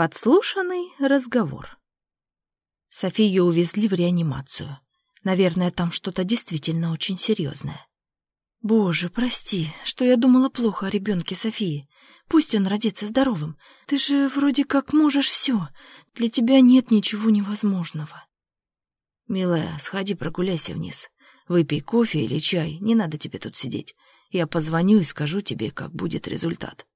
Подслушанный разговор. Софию увезли в реанимацию. Наверное, там что-то действительно очень серьезное. Боже, прости, что я думала плохо о ребенке Софии. Пусть он родится здоровым. Ты же вроде как можешь все. Для тебя нет ничего невозможного. Милая, сходи прогуляйся вниз. Выпей кофе или чай, не надо тебе тут сидеть. Я позвоню и скажу тебе, как будет результат.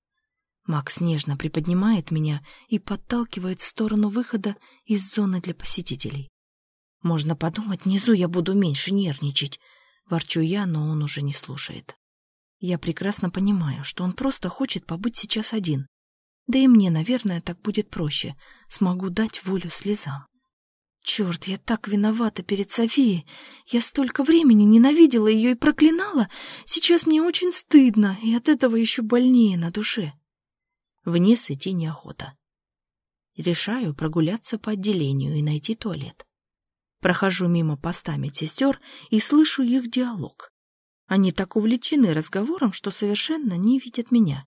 Макс нежно приподнимает меня и подталкивает в сторону выхода из зоны для посетителей. Можно подумать, внизу я буду меньше нервничать. Ворчу я, но он уже не слушает. Я прекрасно понимаю, что он просто хочет побыть сейчас один. Да и мне, наверное, так будет проще. Смогу дать волю слезам. Черт, я так виновата перед Софией. Я столько времени ненавидела ее и проклинала. Сейчас мне очень стыдно, и от этого еще больнее на душе. Вниз идти неохота. Решаю прогуляться по отделению и найти туалет. Прохожу мимо поста медсестер и слышу их диалог. Они так увлечены разговором, что совершенно не видят меня.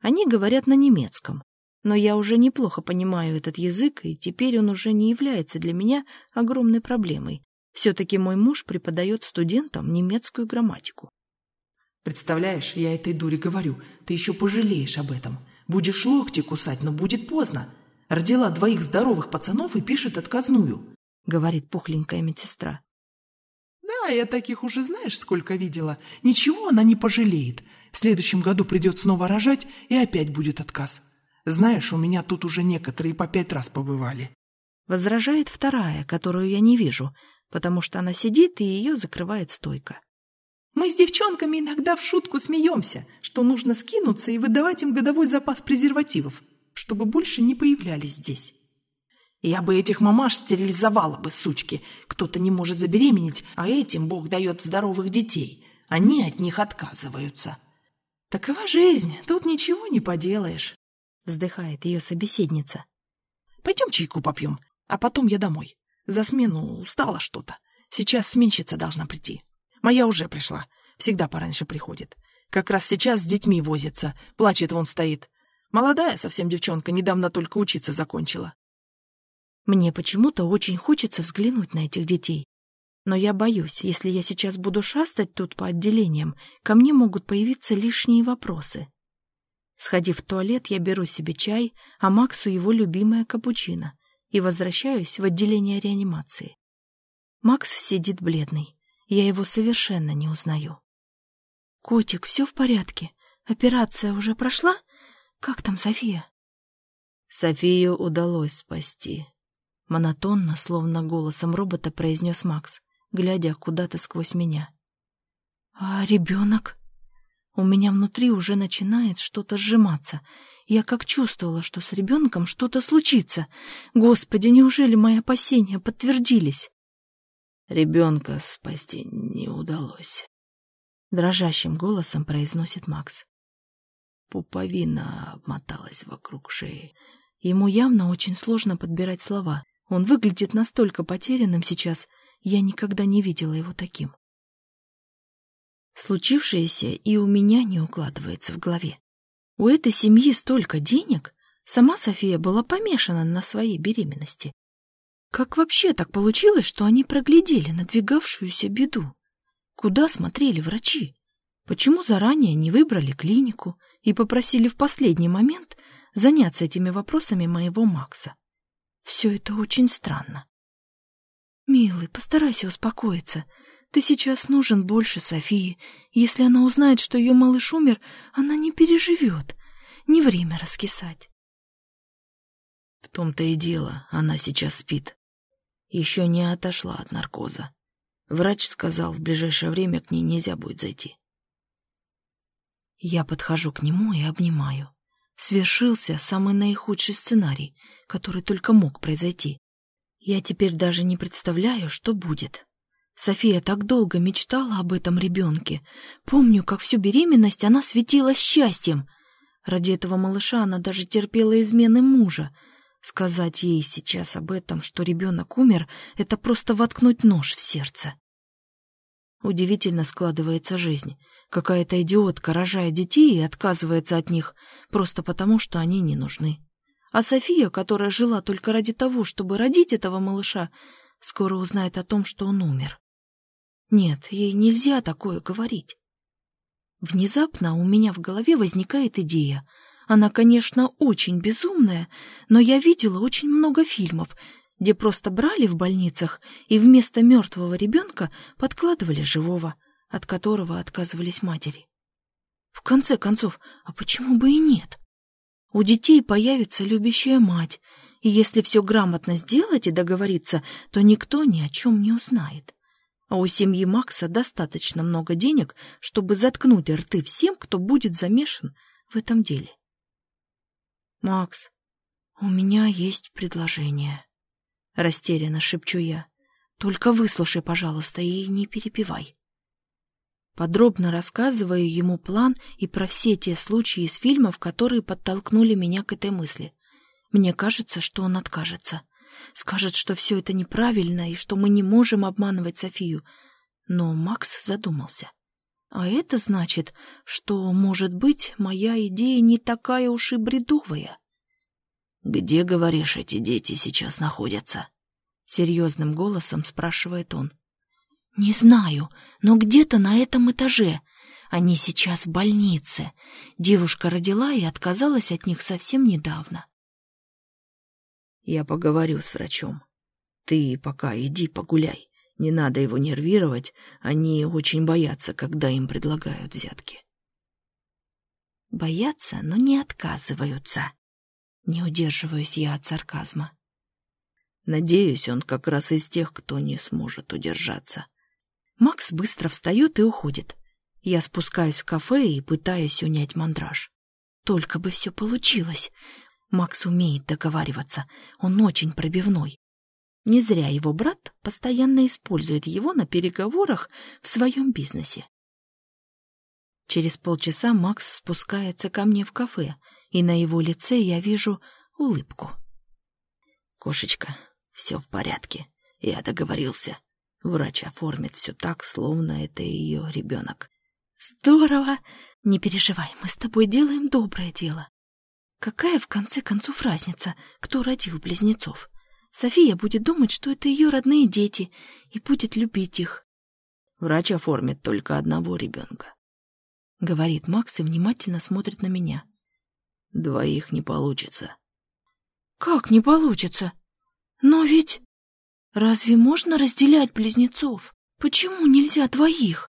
Они говорят на немецком, но я уже неплохо понимаю этот язык, и теперь он уже не является для меня огромной проблемой. Все-таки мой муж преподает студентам немецкую грамматику. Представляешь, я этой дуре говорю, ты еще пожалеешь об этом. Будешь локти кусать, но будет поздно. Родила двоих здоровых пацанов и пишет отказную», — говорит пухленькая медсестра. «Да, я таких уже знаешь, сколько видела. Ничего она не пожалеет. В следующем году придет снова рожать, и опять будет отказ. Знаешь, у меня тут уже некоторые по пять раз побывали». Возражает вторая, которую я не вижу, потому что она сидит, и ее закрывает стойка. Мы с девчонками иногда в шутку смеемся, что нужно скинуться и выдавать им годовой запас презервативов, чтобы больше не появлялись здесь. Я бы этих мамаш стерилизовала бы, сучки. Кто-то не может забеременеть, а этим Бог дает здоровых детей. Они от них отказываются. Такова жизнь, тут ничего не поделаешь. Вздыхает ее собеседница. Пойдем чайку попьем, а потом я домой. За смену устала что-то. Сейчас сменщица должна прийти. Моя уже пришла. Всегда пораньше приходит. Как раз сейчас с детьми возится. Плачет вон стоит. Молодая совсем девчонка, недавно только учиться закончила. Мне почему-то очень хочется взглянуть на этих детей. Но я боюсь, если я сейчас буду шастать тут по отделениям, ко мне могут появиться лишние вопросы. Сходив в туалет, я беру себе чай, а Максу его любимое капучино и возвращаюсь в отделение реанимации. Макс сидит бледный. Я его совершенно не узнаю. «Котик, все в порядке? Операция уже прошла? Как там София?» Софию удалось спасти. Монотонно, словно голосом робота, произнес Макс, глядя куда-то сквозь меня. «А ребенок?» У меня внутри уже начинает что-то сжиматься. Я как чувствовала, что с ребенком что-то случится. Господи, неужели мои опасения подтвердились? Ребенка спасти не удалось. Дрожащим голосом произносит Макс. Пуповина обмоталась вокруг шеи. Ему явно очень сложно подбирать слова. Он выглядит настолько потерянным сейчас, я никогда не видела его таким. Случившееся и у меня не укладывается в голове. У этой семьи столько денег, сама София была помешана на своей беременности. Как вообще так получилось, что они проглядели надвигавшуюся беду? Куда смотрели врачи? Почему заранее не выбрали клинику и попросили в последний момент заняться этими вопросами моего Макса? Все это очень странно. «Милый, постарайся успокоиться. Ты сейчас нужен больше Софии. Если она узнает, что ее малыш умер, она не переживет. Не время раскисать». В том-то и дело, она сейчас спит еще не отошла от наркоза. Врач сказал, в ближайшее время к ней нельзя будет зайти. Я подхожу к нему и обнимаю. Свершился самый наихудший сценарий, который только мог произойти. Я теперь даже не представляю, что будет. София так долго мечтала об этом ребенке. Помню, как всю беременность она светилась счастьем. Ради этого малыша она даже терпела измены мужа — Сказать ей сейчас об этом, что ребенок умер, это просто воткнуть нож в сердце. Удивительно складывается жизнь. Какая-то идиотка рожает детей и отказывается от них, просто потому, что они не нужны. А София, которая жила только ради того, чтобы родить этого малыша, скоро узнает о том, что он умер. Нет, ей нельзя такое говорить. Внезапно у меня в голове возникает идея. Она, конечно, очень безумная, но я видела очень много фильмов, где просто брали в больницах и вместо мертвого ребенка подкладывали живого, от которого отказывались матери. В конце концов, а почему бы и нет? У детей появится любящая мать, и если все грамотно сделать и договориться, то никто ни о чем не узнает. А у семьи Макса достаточно много денег, чтобы заткнуть рты всем, кто будет замешан в этом деле. «Макс, у меня есть предложение», — растерянно шепчу я. «Только выслушай, пожалуйста, и не перепевай». Подробно рассказываю ему план и про все те случаи из фильмов, которые подтолкнули меня к этой мысли. Мне кажется, что он откажется. Скажет, что все это неправильно и что мы не можем обманывать Софию. Но Макс задумался. А это значит, что, может быть, моя идея не такая уж и бредовая. «Где, говоришь, эти дети сейчас находятся?» Серьезным голосом спрашивает он. «Не знаю, но где-то на этом этаже. Они сейчас в больнице. Девушка родила и отказалась от них совсем недавно. Я поговорю с врачом. Ты пока иди погуляй. Не надо его нервировать, они очень боятся, когда им предлагают взятки. Боятся, но не отказываются. Не удерживаюсь я от сарказма. Надеюсь, он как раз из тех, кто не сможет удержаться. Макс быстро встает и уходит. Я спускаюсь в кафе и пытаюсь унять мандраж. Только бы все получилось. Макс умеет договариваться, он очень пробивной. Не зря его брат постоянно использует его на переговорах в своем бизнесе. Через полчаса Макс спускается ко мне в кафе, и на его лице я вижу улыбку. «Кошечка, все в порядке. Я договорился. Врач оформит все так, словно это ее ребенок». «Здорово! Не переживай, мы с тобой делаем доброе дело. Какая, в конце концов, разница, кто родил близнецов? София будет думать, что это ее родные дети, и будет любить их. Врач оформит только одного ребенка. Говорит Макс и внимательно смотрит на меня. Двоих не получится. Как не получится? Но ведь... Разве можно разделять близнецов? Почему нельзя двоих?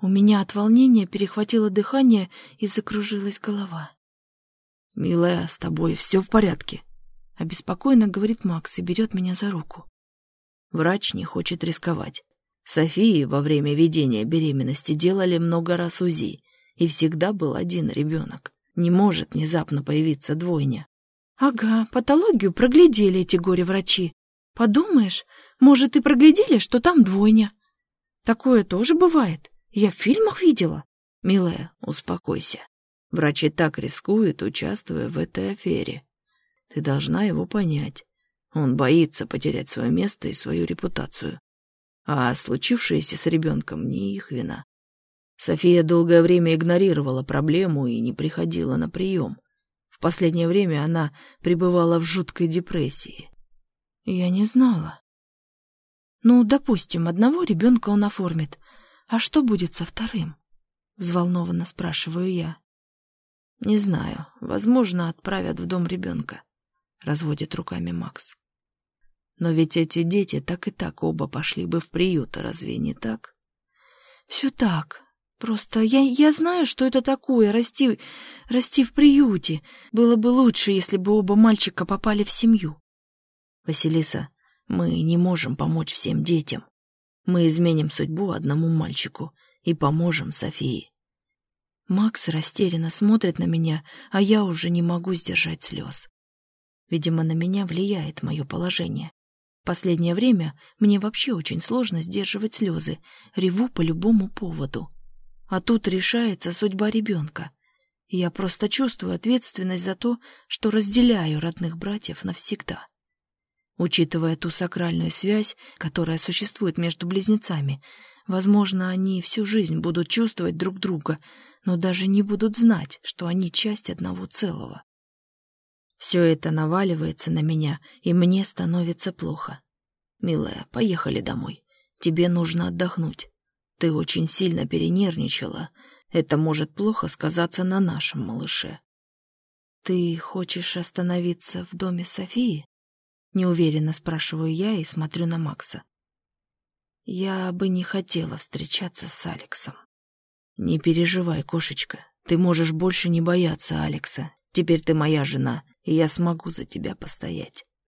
У меня от волнения перехватило дыхание и закружилась голова. «Милая, с тобой все в порядке?» Обеспокоенно говорит Макс и берет меня за руку. Врач не хочет рисковать. Софии во время ведения беременности делали много раз УЗИ, и всегда был один ребенок. Не может внезапно появиться двойня. Ага, патологию проглядели эти горе-врачи. Подумаешь, может, и проглядели, что там двойня. Такое тоже бывает. Я в фильмах видела. Милая, успокойся. Врачи так рискуют, участвуя в этой афере. Ты должна его понять. Он боится потерять свое место и свою репутацию. А случившееся с ребенком не их вина. София долгое время игнорировала проблему и не приходила на прием. В последнее время она пребывала в жуткой депрессии. Я не знала. Ну, допустим, одного ребенка он оформит. А что будет со вторым? Взволнованно спрашиваю я. Не знаю, возможно, отправят в дом ребенка, разводит руками Макс. Но ведь эти дети так и так оба пошли бы в приют, разве не так? Все так. Просто я, я знаю, что это такое, расти, расти в приюте. Было бы лучше, если бы оба мальчика попали в семью. Василиса, мы не можем помочь всем детям. Мы изменим судьбу одному мальчику и поможем Софии. Макс растерянно смотрит на меня, а я уже не могу сдержать слез. Видимо, на меня влияет мое положение. Последнее время мне вообще очень сложно сдерживать слезы, реву по любому поводу. А тут решается судьба ребенка. Я просто чувствую ответственность за то, что разделяю родных братьев навсегда. Учитывая ту сакральную связь, которая существует между близнецами, возможно, они всю жизнь будут чувствовать друг друга, но даже не будут знать, что они часть одного целого. Все это наваливается на меня, и мне становится плохо. Милая, поехали домой. Тебе нужно отдохнуть. Ты очень сильно перенервничала. Это может плохо сказаться на нашем малыше. Ты хочешь остановиться в доме Софии? Неуверенно спрашиваю я и смотрю на Макса. Я бы не хотела встречаться с Алексом. Не переживай, кошечка. Ты можешь больше не бояться Алекса. Теперь ты моя жена, и я смогу за тебя постоять.